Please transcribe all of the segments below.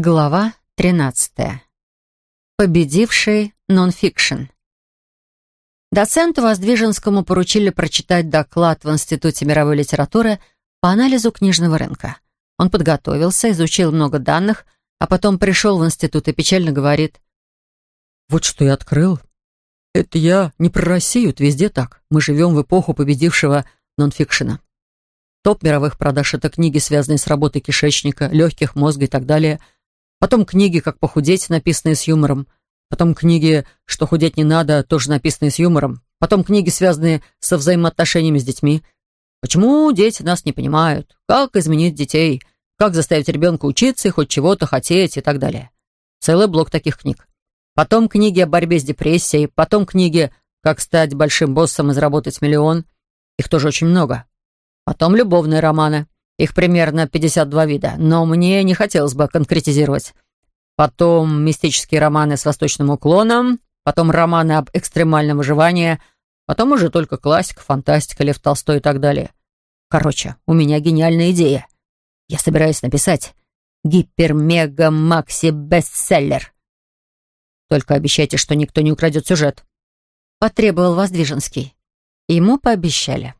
Глава 13. Победивший нонфикшн. Доценту Воздвиженскому поручили прочитать доклад в Институте мировой литературы по анализу книжного рынка. Он подготовился, изучил много данных, а потом пришел в институт и печально говорит. «Вот что я открыл. Это я не про Россию, это везде так. Мы живем в эпоху победившего нонфикшена. Топ мировых продаж — это книги, связанные с работой кишечника, легких, мозга и так далее — Потом книги «Как похудеть», написанные с юмором. Потом книги «Что худеть не надо», тоже написанные с юмором. Потом книги, связанные со взаимоотношениями с детьми. Почему дети нас не понимают? Как изменить детей? Как заставить ребенка учиться и хоть чего-то хотеть и так далее. Целый блок таких книг. Потом книги о борьбе с депрессией. Потом книги «Как стать большим боссом и заработать миллион». Их тоже очень много. Потом любовные романы. Их примерно 52 вида, но мне не хотелось бы конкретизировать. Потом мистические романы с восточным уклоном, потом романы об экстремальном выживании, потом уже только классика, фантастика, Лев Толстой и так далее. Короче, у меня гениальная идея. Я собираюсь написать гипер-мега-макси-бестселлер. Только обещайте, что никто не украдет сюжет. Потребовал Воздвиженский. Ему пообещали.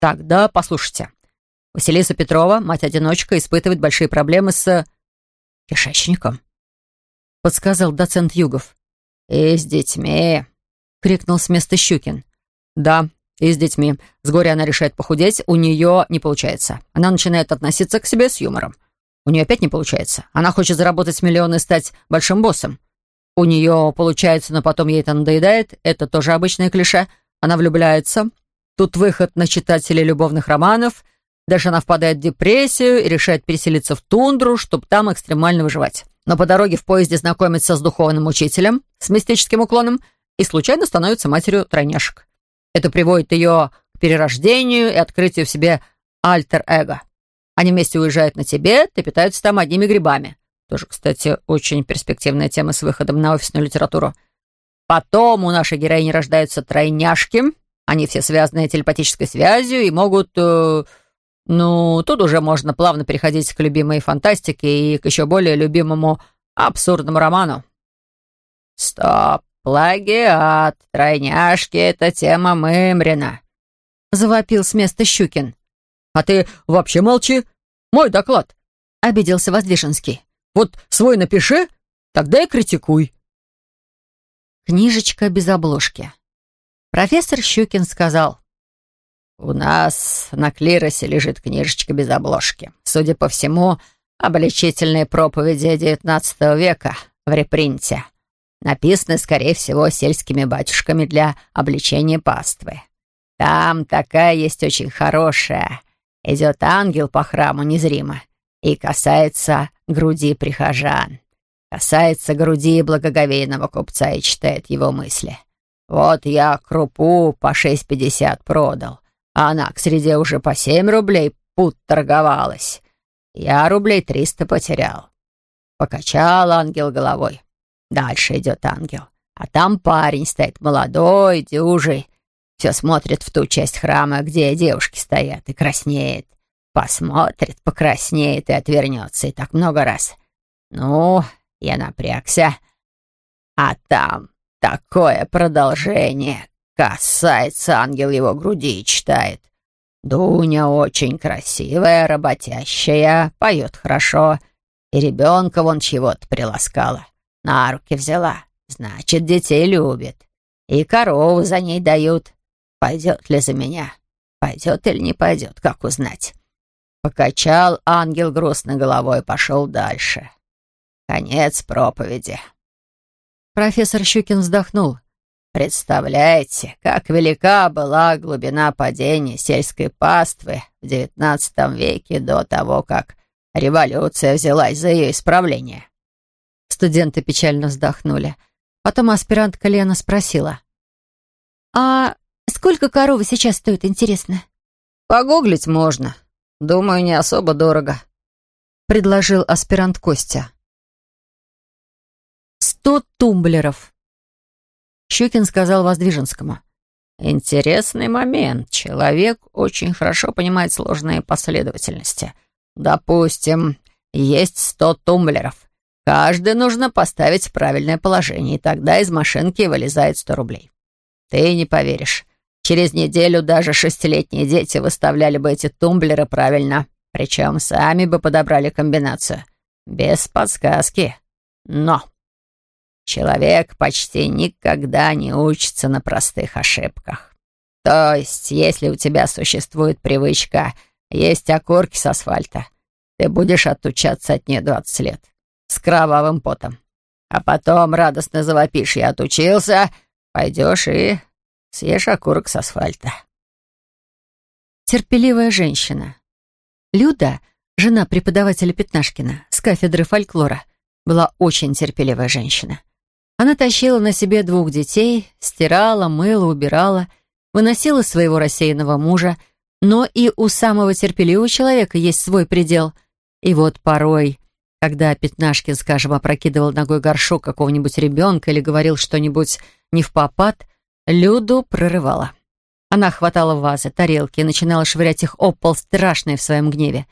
Тогда послушайте. Василиса Петрова, мать-одиночка, испытывает большие проблемы с... кишечником», — подсказал доцент Югов. «И с детьми», — крикнул с места Щукин. «Да, и с детьми. С горя она решает похудеть, у нее не получается. Она начинает относиться к себе с юмором. У нее опять не получается. Она хочет заработать миллионы и стать большим боссом. У нее получается, но потом ей это надоедает. Это тоже обычное клише. Она влюбляется. Тут выход на читателей любовных романов — Дальше она впадает в депрессию и решает переселиться в тундру, чтобы там экстремально выживать. Но по дороге в поезде знакомится с духовным учителем, с мистическим уклоном, и случайно становится матерью тройняшек. Это приводит ее к перерождению и открытию в себе альтер-эго. Они вместе уезжают на Тибет и питаются там одними грибами. Тоже, кстати, очень перспективная тема с выходом на офисную литературу. Потом у нашей героини рождаются тройняшки. Они все связаны телепатической связью и могут... Э, ну, тут уже можно плавно переходить к любимой фантастике и к еще более любимому абсурдному роману. «Стоп! Плагиат! Тройняшки — это тема Мымрина!» — завопил с места Щукин. «А ты вообще молчи! Мой доклад!» — обиделся Воздвиженский. «Вот свой напиши, тогда и критикуй». Книжечка без обложки. Профессор Щукин сказал. «У нас на клиросе лежит книжечка без обложки. Судя по всему, обличительные проповеди XIX века в репринте. Написаны, скорее всего, сельскими батюшками для обличения паствы. Там такая есть очень хорошая. Идет ангел по храму незримо и касается груди прихожан. Касается груди благоговейного купца и читает его мысли. Вот я крупу по 6,50 продал» а она к среде уже по семь рублей пут торговалась. Я рублей триста потерял. Покачал ангел головой. Дальше идет ангел. А там парень стоит молодой, дюжий. Все смотрит в ту часть храма, где девушки стоят, и краснеет. Посмотрит, покраснеет и отвернется. И так много раз. Ну, я напрягся. А там такое продолжение, Касается ангел его груди и читает. Дуня очень красивая, работящая, поет хорошо. И ребенка вон чего-то приласкала. На руки взяла. Значит, детей любит. И корову за ней дают. Пойдет ли за меня? Пойдет или не пойдет, как узнать? Покачал ангел грустно головой пошел дальше. Конец проповеди. Профессор Щукин вздохнул. Представляете, как велика была глубина падения сельской паствы в XIX веке до того, как революция взялась за ее исправление. Студенты печально вздохнули. Потом аспирантка Лена спросила. «А сколько коровы сейчас стоит, интересно?» «Погуглить можно. Думаю, не особо дорого», — предложил аспирант Костя. «Сто тумблеров», Щукин сказал Воздвиженскому. «Интересный момент. Человек очень хорошо понимает сложные последовательности. Допустим, есть сто тумблеров. Каждый нужно поставить в правильное положение, и тогда из машинки вылезает сто рублей. Ты не поверишь. Через неделю даже шестилетние дети выставляли бы эти тумблеры правильно. Причем сами бы подобрали комбинацию. Без подсказки. Но человек почти никогда не учится на простых ошибках. То есть, если у тебя существует привычка есть окурки с асфальта, ты будешь отучаться от нее 20 лет. С кровавым потом. А потом радостно завопишь «Я отучился», пойдешь и съешь окурок с асфальта. Терпеливая женщина. Люда, жена преподавателя Пятнашкина с кафедры фольклора, была очень терпеливая женщина. Она тащила на себе двух детей, стирала, мыла, убирала, выносила своего рассеянного мужа, но и у самого терпеливого человека есть свой предел. И вот порой, когда Пятнашкин, скажем, опрокидывал ногой горшок какого-нибудь ребенка или говорил что-нибудь не в попад, Люду прорывала. Она хватала вазы, тарелки и начинала швырять их об пол, страшной в своем гневе.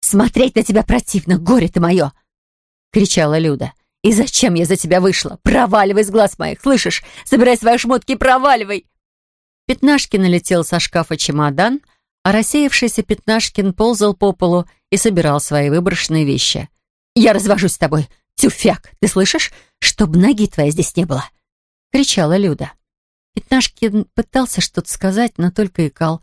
«Смотреть на тебя противно, горе ты мое!» — кричала Люда. «И зачем я за тебя вышла? Проваливай с глаз моих, слышишь? Собирай свои шмотки и проваливай!» Пятнашкин налетел со шкафа чемодан, а рассеявшийся Пятнашкин ползал по полу и собирал свои выброшенные вещи. «Я развожусь с тобой, тюфяк, ты слышишь? Чтоб ноги твоей здесь не было!» — кричала Люда. Пятнашкин пытался что-то сказать, но только икал.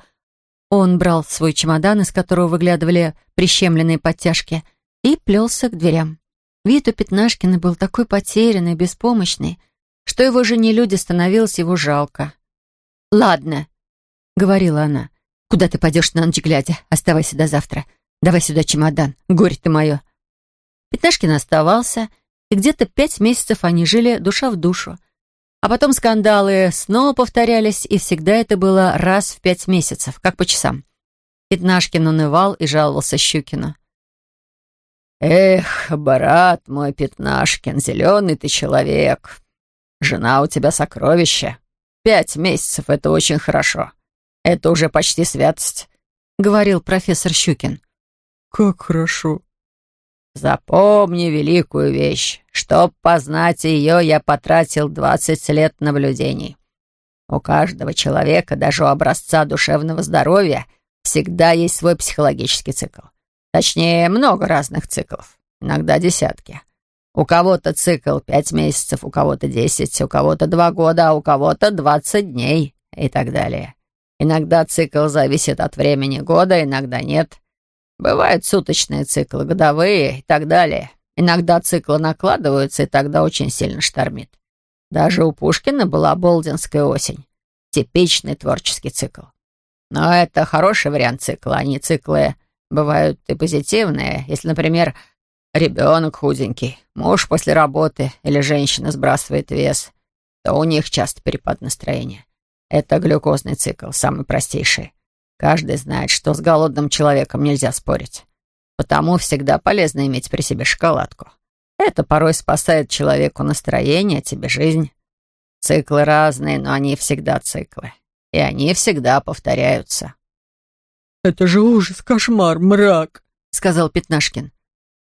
Он брал свой чемодан, из которого выглядывали прищемленные подтяжки, и плелся к дверям. Вид у Пятнашкина был такой потерянный, беспомощный, что его жене люди становилось его жалко. «Ладно», — говорила она, — «куда ты пойдешь на ночь глядя? Оставайся до завтра. Давай сюда чемодан, горе ты мое». Пятнашкин оставался, и где-то пять месяцев они жили душа в душу. А потом скандалы снова повторялись, и всегда это было раз в пять месяцев, как по часам. Пятнашкин унывал и жаловался Щукину. «Эх, брат мой Пятнашкин, зеленый ты человек. Жена у тебя сокровище. Пять месяцев — это очень хорошо. Это уже почти святость», — говорил профессор Щукин. «Как хорошо», Запомни великую вещь. Чтоб познать ее, я потратил двадцать лет наблюдений. У каждого человека, даже у образца душевного здоровья, всегда есть свой психологический цикл. Точнее, много разных циклов, иногда десятки. У кого-то цикл пять месяцев, у кого-то десять, у кого-то два года, а у кого-то двадцать дней и так далее. Иногда цикл зависит от времени года, иногда нет. Бывают суточные циклы, годовые и так далее. Иногда циклы накладываются, и тогда очень сильно штормит. Даже у Пушкина была Болдинская осень. Типичный творческий цикл. Но это хороший вариант цикла. Они циклы бывают и позитивные. Если, например, ребенок худенький, муж после работы или женщина сбрасывает вес, то у них часто перепад настроения. Это глюкозный цикл, самый простейший. Каждый знает, что с голодным человеком нельзя спорить. Потому всегда полезно иметь при себе шоколадку. Это порой спасает человеку настроение, тебе жизнь. Циклы разные, но они всегда циклы. И они всегда повторяются. «Это же ужас, кошмар, мрак», — сказал Пятнашкин.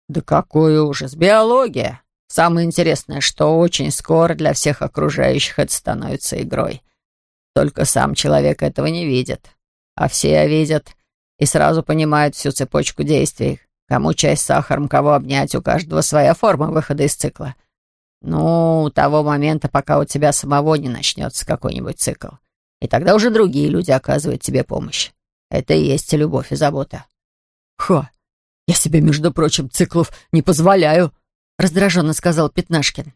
«Да какой ужас! Биология! Самое интересное, что очень скоро для всех окружающих это становится игрой. Только сам человек этого не видит а все видят и сразу понимают всю цепочку действий. Кому часть сахаром, кого обнять, у каждого своя форма выхода из цикла. Ну, того момента, пока у тебя самого не начнется какой-нибудь цикл. И тогда уже другие люди оказывают тебе помощь. Это и есть любовь и забота. «Ха! Я себе, между прочим, циклов не позволяю!» раздраженно сказал Пятнашкин.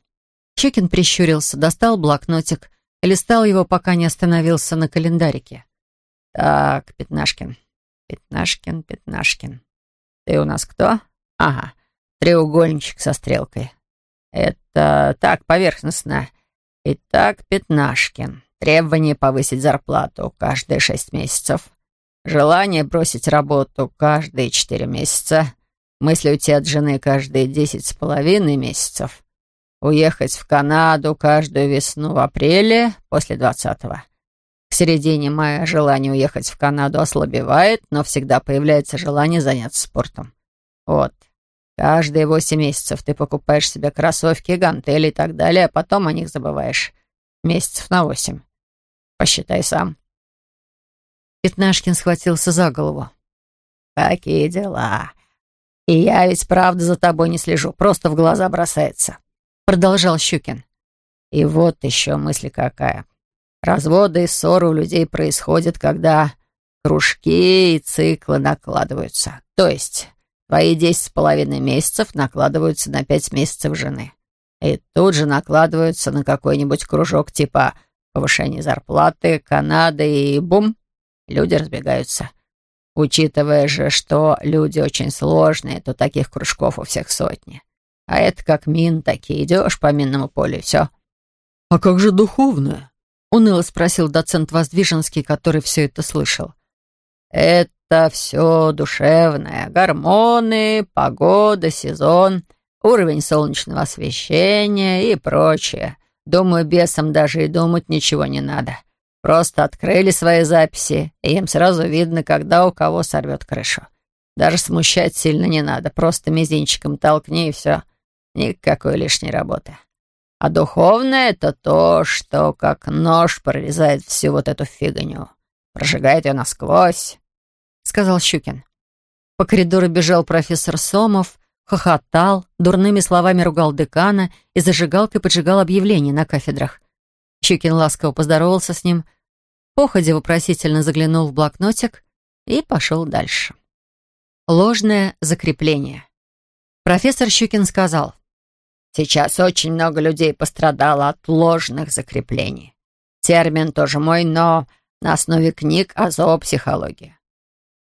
Щекин прищурился, достал блокнотик и листал его, пока не остановился на календарике. Так, Пятнашкин, Пятнашкин, Пятнашкин. Ты у нас кто? Ага, треугольничек со стрелкой. Это так, поверхностно. Итак, Пятнашкин. Требование повысить зарплату каждые шесть месяцев. Желание бросить работу каждые четыре месяца. Мысли уйти от жены каждые десять с половиной месяцев. Уехать в Канаду каждую весну в апреле после двадцатого. К середине мая желание уехать в Канаду ослабевает, но всегда появляется желание заняться спортом. Вот. Каждые восемь месяцев ты покупаешь себе кроссовки, гантели и так далее, а потом о них забываешь. Месяцев на восемь. Посчитай сам. Пятнашкин схватился за голову. «Какие дела? И я ведь правда за тобой не слежу, просто в глаза бросается», — продолжал Щукин. «И вот еще мысль какая. Разводы и ссоры у людей происходят, когда кружки и циклы накладываются. То есть твои десять с половиной месяцев накладываются на пять месяцев жены. И тут же накладываются на какой-нибудь кружок типа повышения зарплаты, Канады и бум, люди разбегаются. Учитывая же, что люди очень сложные, то таких кружков у всех сотни. А это как мин такие. Идешь по минному полю и все. «А как же духовное?» — уныло спросил доцент Воздвиженский, который все это слышал. «Это все душевное. Гормоны, погода, сезон, уровень солнечного освещения и прочее. Думаю, бесам даже и думать ничего не надо. Просто открыли свои записи, и им сразу видно, когда у кого сорвет крышу. Даже смущать сильно не надо, просто мизинчиком толкни и все. Никакой лишней работы. А духовное — это то, что как нож прорезает всю вот эту фигню. Прожигает ее насквозь, — сказал Щукин. По коридору бежал профессор Сомов, хохотал, дурными словами ругал декана и зажигалкой поджигал объявления на кафедрах. Щукин ласково поздоровался с ним, походя вопросительно заглянул в блокнотик и пошел дальше. Ложное закрепление. Профессор Щукин сказал, «Сейчас очень много людей пострадало от ложных закреплений. Термин тоже мой, но на основе книг о зоопсихологии.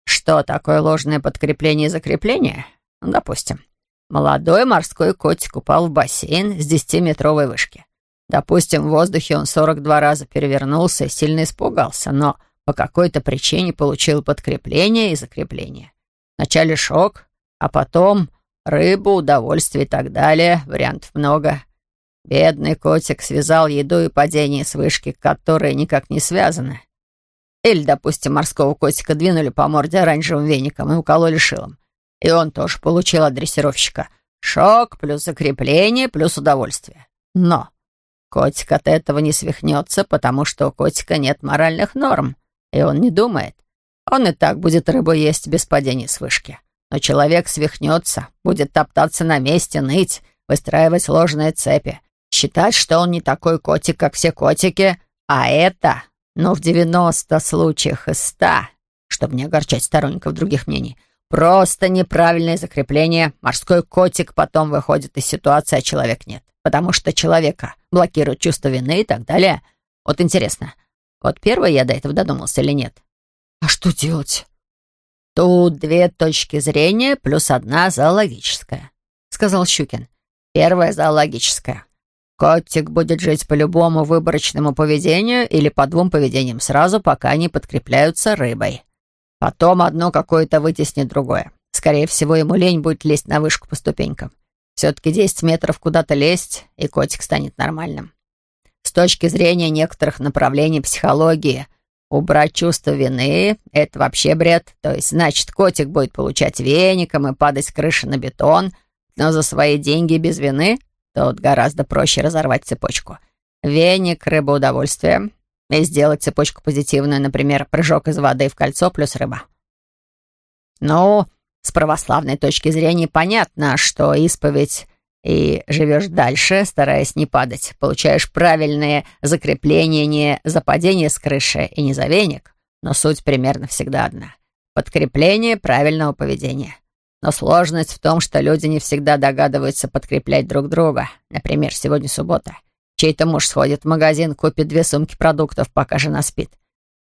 Что такое ложное подкрепление и закрепление? Допустим, молодой морской котик упал в бассейн с десятиметровой вышки. Допустим, в воздухе он 42 раза перевернулся и сильно испугался, но по какой-то причине получил подкрепление и закрепление. Вначале шок, а потом рыбу, удовольствие и так далее. Вариантов много. Бедный котик связал еду и падение с вышки, которые никак не связаны. Или, допустим, морского котика двинули по морде оранжевым веником и укололи шилом. И он тоже получил от дрессировщика. Шок плюс закрепление плюс удовольствие. Но Котик от этого не свихнется, потому что у котика нет моральных норм, и он не думает. Он и так будет рыбу есть без падения с вышки. Но человек свихнется, будет топтаться на месте, ныть, выстраивать ложные цепи, считать, что он не такой котик, как все котики, а это, ну, в 90 случаях из 100, чтобы не огорчать сторонников других мнений, просто неправильное закрепление. Морской котик потом выходит из ситуации, а человек нет потому что человека блокирует чувство вины и так далее. Вот интересно, вот первое я до этого додумался или нет? А что делать? Тут две точки зрения плюс одна зоологическая, сказал Щукин. Первая зоологическая. Котик будет жить по любому выборочному поведению или по двум поведениям сразу, пока они подкрепляются рыбой. Потом одно какое-то вытеснит другое. Скорее всего, ему лень будет лезть на вышку по ступенькам. Все-таки 10 метров куда-то лезть, и котик станет нормальным. С точки зрения некоторых направлений психологии, убрать чувство вины — это вообще бред. То есть, значит, котик будет получать веником и падать с крыши на бетон, но за свои деньги без вины тут гораздо проще разорвать цепочку. Веник, рыба, удовольствие. И сделать цепочку позитивную, например, прыжок из воды в кольцо плюс рыба. Ну, с православной точки зрения понятно, что исповедь и живешь дальше, стараясь не падать. Получаешь правильные закрепления не за падение с крыши и не за веник, но суть примерно всегда одна. Подкрепление правильного поведения. Но сложность в том, что люди не всегда догадываются подкреплять друг друга. Например, сегодня суббота. Чей-то муж сходит в магазин, купит две сумки продуктов, пока жена спит.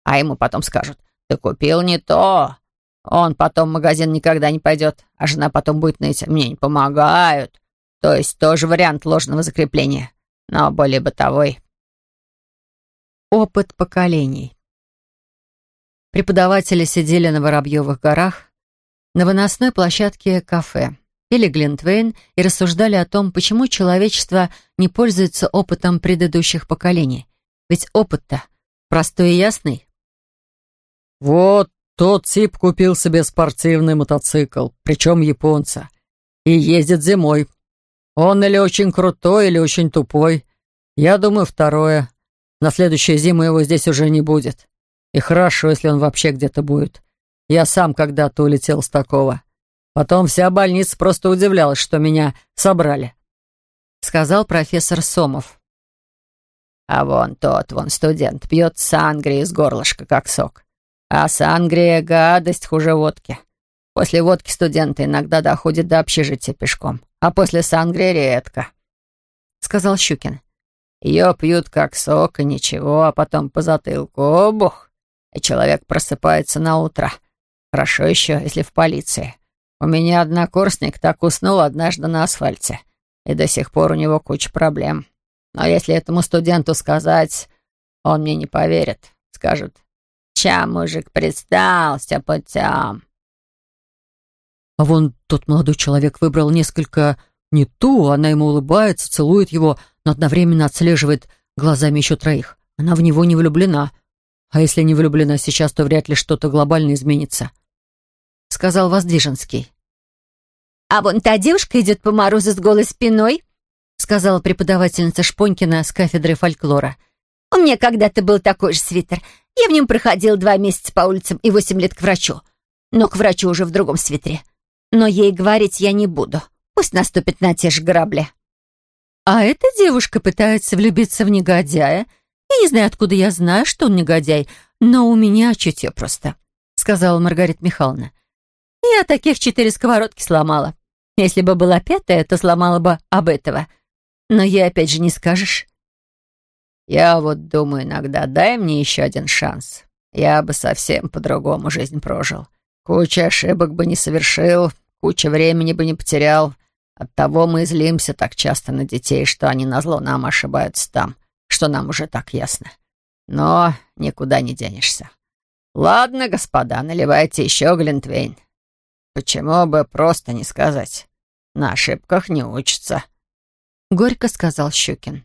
А ему потом скажут, ты купил не то, он потом в магазин никогда не пойдет, а жена потом будет ныть. Мне не помогают. То есть тоже вариант ложного закрепления, но более бытовой. Опыт поколений. Преподаватели сидели на Воробьевых горах, на выносной площадке кафе, пили Глинтвейн и рассуждали о том, почему человечество не пользуется опытом предыдущих поколений. Ведь опыт-то простой и ясный. «Вот тот тип купил себе спортивный мотоцикл, причем японца. и ездит зимой. Он или очень крутой, или очень тупой. Я думаю, второе. На следующую зиму его здесь уже не будет. И хорошо, если он вообще где-то будет. Я сам когда-то улетел с такого. Потом вся больница просто удивлялась, что меня собрали», — сказал профессор Сомов. «А вон тот, вон студент, пьет сангрию из горлышка, как сок. А сангрия — гадость хуже водки. После водки студенты иногда доходят до общежития пешком, а после сангрии редко», — сказал Щукин. «Ее пьют как сок и ничего, а потом по затылку, обух, и человек просыпается на утро. Хорошо еще, если в полиции. У меня однокурсник так уснул однажды на асфальте, и до сих пор у него куча проблем. Но если этому студенту сказать, он мне не поверит. Скажет, «Ча, мужик, пристался путем». А вон тот молодой человек выбрал несколько не ту, она ему улыбается, целует его, но одновременно отслеживает глазами еще троих. Она в него не влюблена. А если не влюблена сейчас, то вряд ли что-то глобально изменится сказал Воздвиженский. «А вон та девушка идет по морозу с голой спиной», сказала преподавательница Шпонькина с кафедры фольклора. «У меня когда-то был такой же свитер. Я в нем проходил два месяца по улицам и восемь лет к врачу. Но к врачу уже в другом свитере. Но ей говорить я не буду. Пусть наступит на те же грабли». «А эта девушка пытается влюбиться в негодяя. Я не знаю, откуда я знаю, что он негодяй, но у меня чутье просто», сказала Маргарита Михайловна. Я таких четыре сковородки сломала. Если бы была пятая, то сломала бы об этого. Но ей опять же не скажешь. Я вот думаю иногда, дай мне еще один шанс. Я бы совсем по-другому жизнь прожил. Куча ошибок бы не совершил, куча времени бы не потерял. Оттого мы злимся так часто на детей, что они назло нам ошибаются там, что нам уже так ясно. Но никуда не денешься. Ладно, господа, наливайте еще глинтвейн. Почему бы просто не сказать? На ошибках не учатся. Горько сказал Щукин.